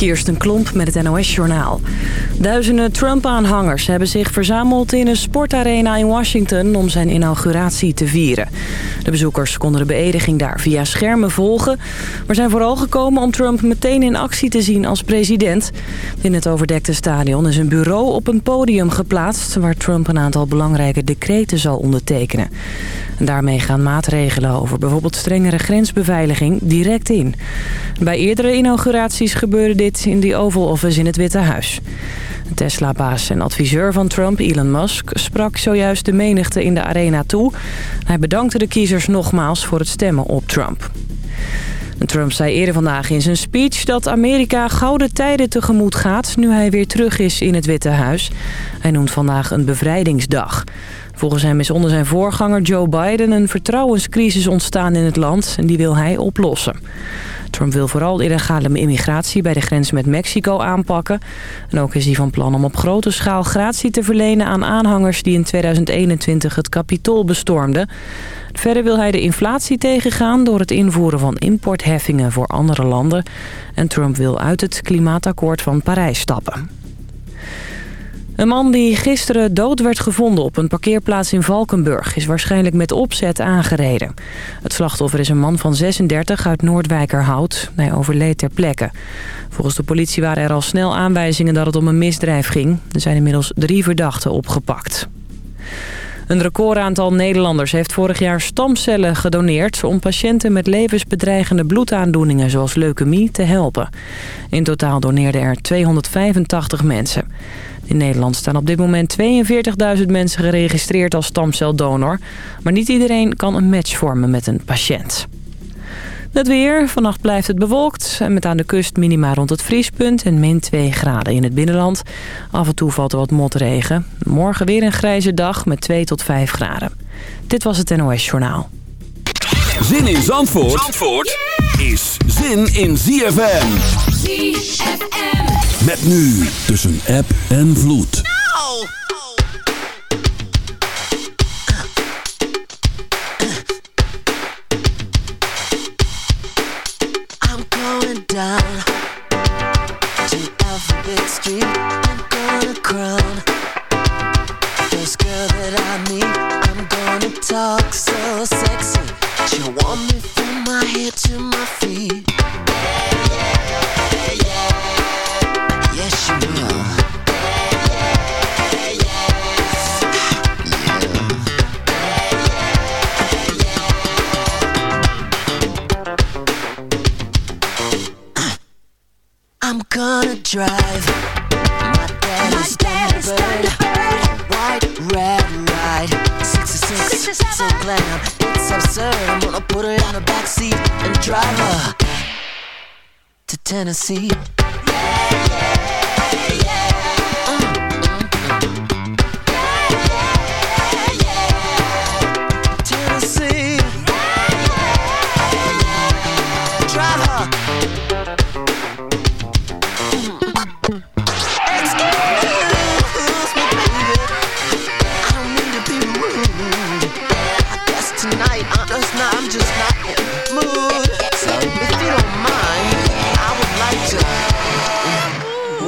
Kirsten Klomp met het NOS-journaal. Duizenden Trump-aanhangers hebben zich verzameld in een sportarena in Washington... om zijn inauguratie te vieren. De bezoekers konden de beëdiging daar via schermen volgen... maar zijn vooral gekomen om Trump meteen in actie te zien als president. In het overdekte stadion is een bureau op een podium geplaatst... waar Trump een aantal belangrijke decreten zal ondertekenen. En daarmee gaan maatregelen over bijvoorbeeld strengere grensbeveiliging direct in. Bij eerdere inauguraties gebeurde dit in de Oval Office in het Witte Huis. Tesla-baas en adviseur van Trump, Elon Musk, sprak zojuist de menigte in de arena toe. Hij bedankte de kiezers nogmaals voor het stemmen op Trump. Trump zei eerder vandaag in zijn speech dat Amerika gouden tijden tegemoet gaat... nu hij weer terug is in het Witte Huis. Hij noemt vandaag een bevrijdingsdag. Volgens hem is onder zijn voorganger Joe Biden een vertrouwenscrisis ontstaan in het land... en die wil hij oplossen. Trump wil vooral illegale immigratie bij de grens met Mexico aanpakken. En ook is hij van plan om op grote schaal gratie te verlenen aan aanhangers die in 2021 het kapitool bestormden. Verder wil hij de inflatie tegengaan door het invoeren van importheffingen voor andere landen. En Trump wil uit het klimaatakkoord van Parijs stappen. Een man die gisteren dood werd gevonden op een parkeerplaats in Valkenburg... is waarschijnlijk met opzet aangereden. Het slachtoffer is een man van 36 uit Noordwijkerhout. Hij overleed ter plekke. Volgens de politie waren er al snel aanwijzingen dat het om een misdrijf ging. Er zijn inmiddels drie verdachten opgepakt. Een recordaantal Nederlanders heeft vorig jaar stamcellen gedoneerd... om patiënten met levensbedreigende bloedaandoeningen zoals leukemie te helpen. In totaal doneerden er 285 mensen. In Nederland staan op dit moment 42.000 mensen geregistreerd als stamceldonor. Maar niet iedereen kan een match vormen met een patiënt. Het weer. Vannacht blijft het bewolkt. En met aan de kust minima rond het vriespunt en min 2 graden in het binnenland. Af en toe valt er wat motregen. Morgen weer een grijze dag met 2 tot 5 graden. Dit was het NOS Journaal. Zin in Zandvoort, Zandvoort is zin in ZFM. ZFM. Met nu tussen app en vloed. No! Down to Alphabet Street. I'm gonna crown First girl that I. I'm gonna talk so sexy. She want me from my head to my feet. Drive my daddy's, Thunderbird. White, red, ride. 66, so glam, it's absurd. I'm gonna put her in the backseat and drive her to Tennessee.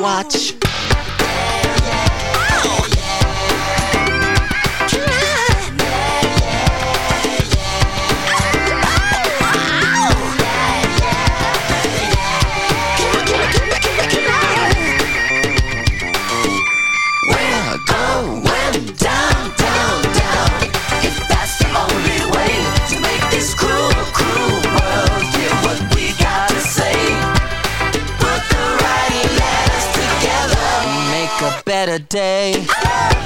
watch. better day.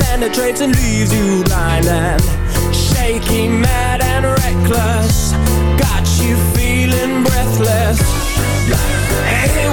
penetrates and leaves you blind and shaky, mad and reckless. Got you feeling breathless. Hey,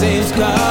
seems gone.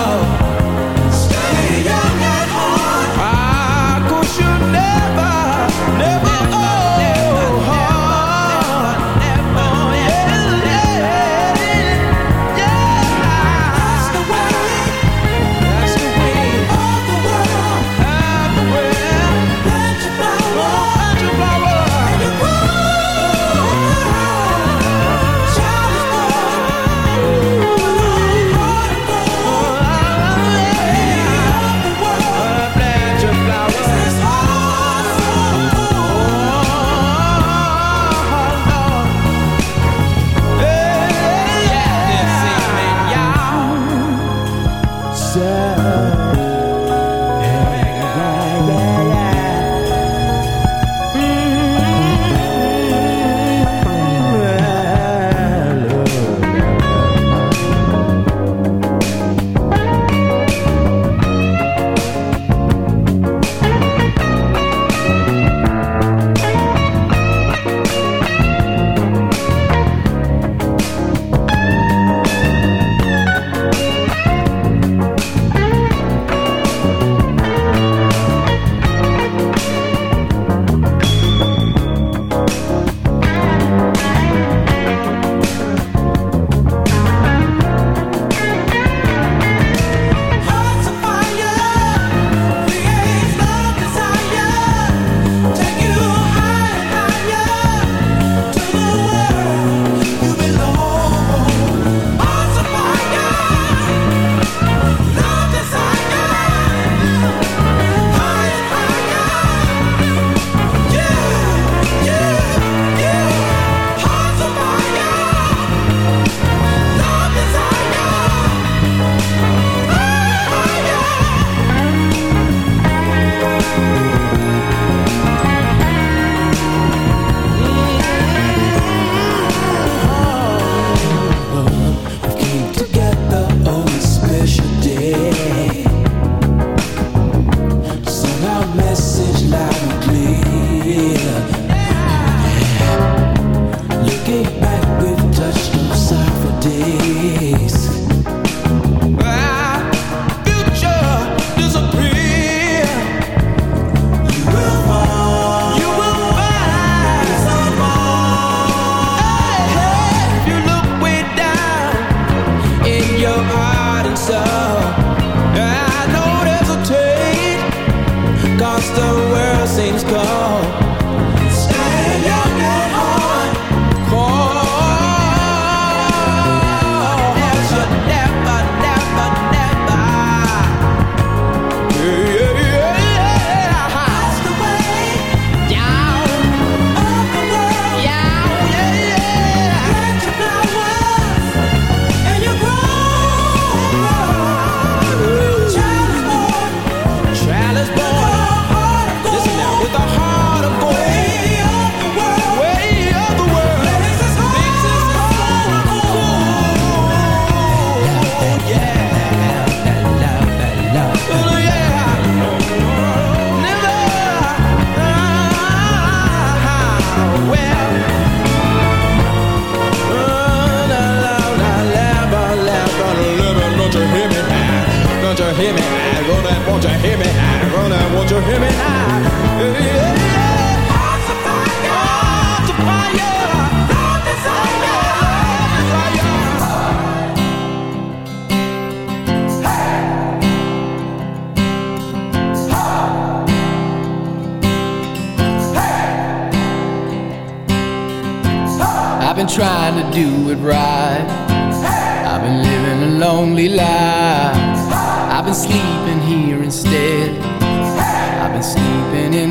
hear me? I've been won't you hear me? Won't you hear me? Yeah. trying to do it right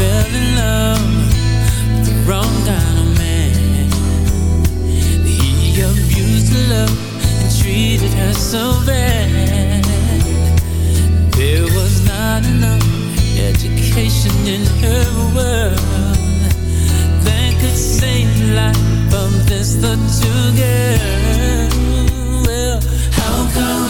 fell in love with the wrong kind of man. He abused her love and treated her so bad. There was not enough education in her world that could save the life of this little girl. Well, how come?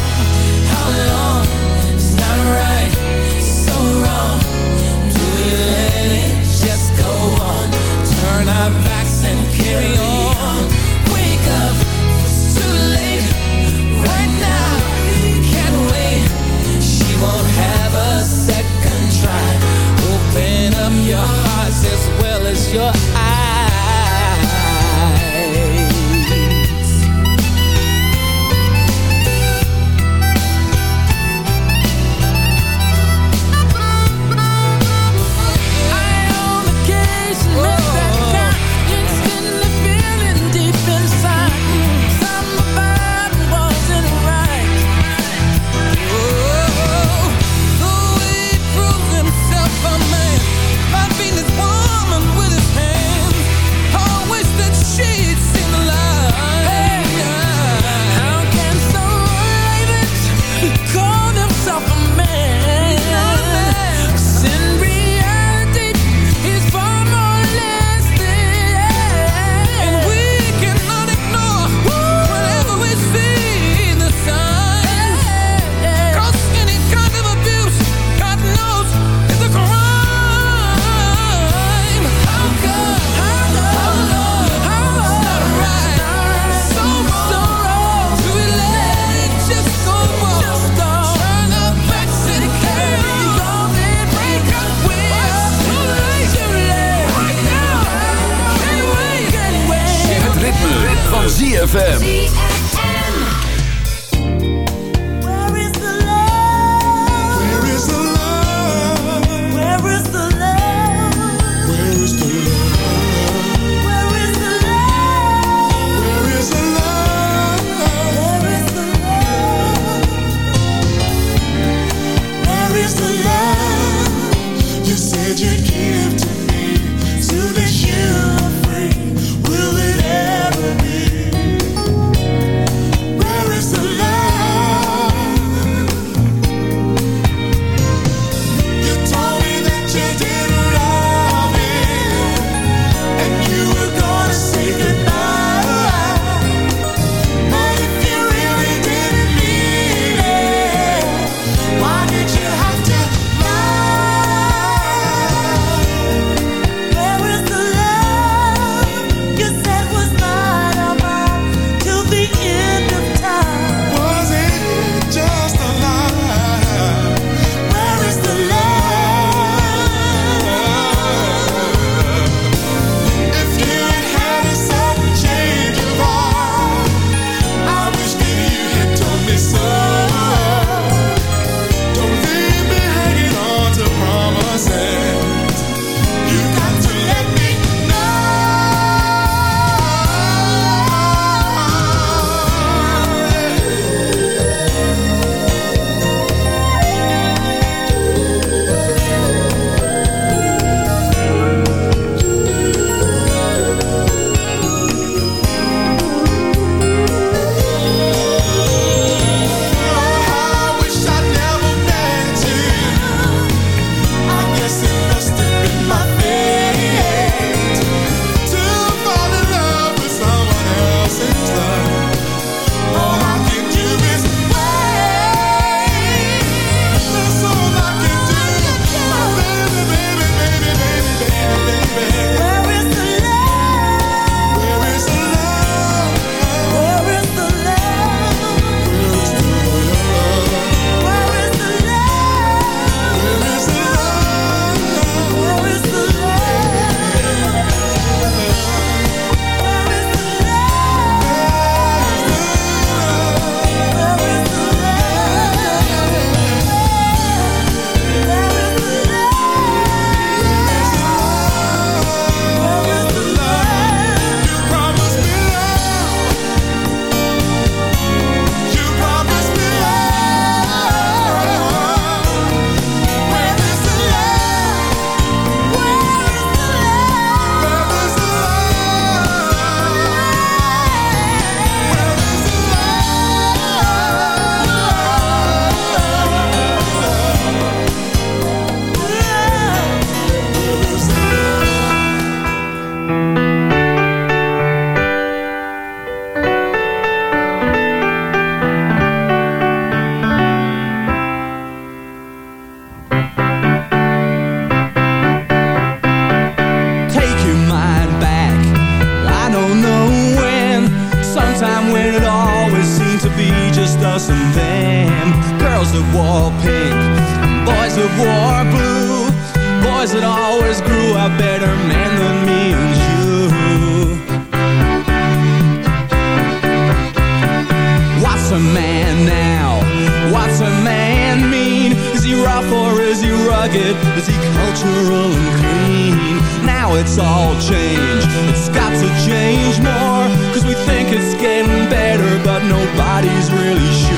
body's really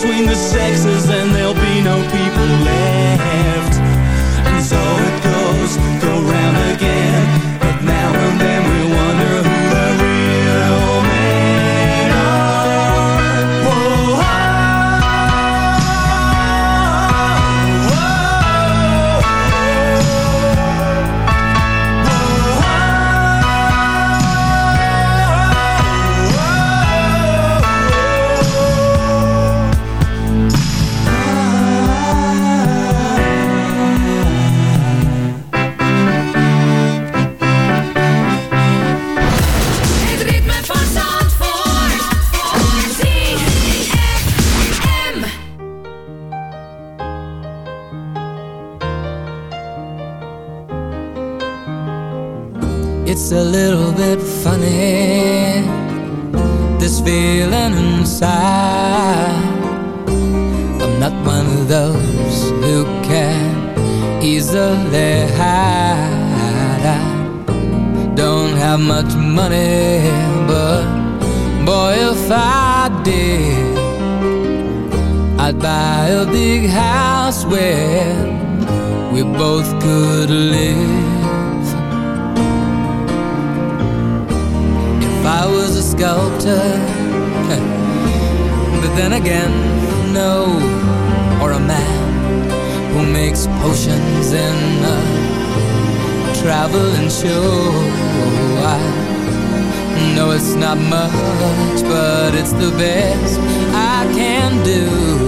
between the sexes and there'll be no peace. we both could live. If I was a sculptor, but then again, no, or a man who makes potions in a traveling show. I know it's not much, but it's the best I can do.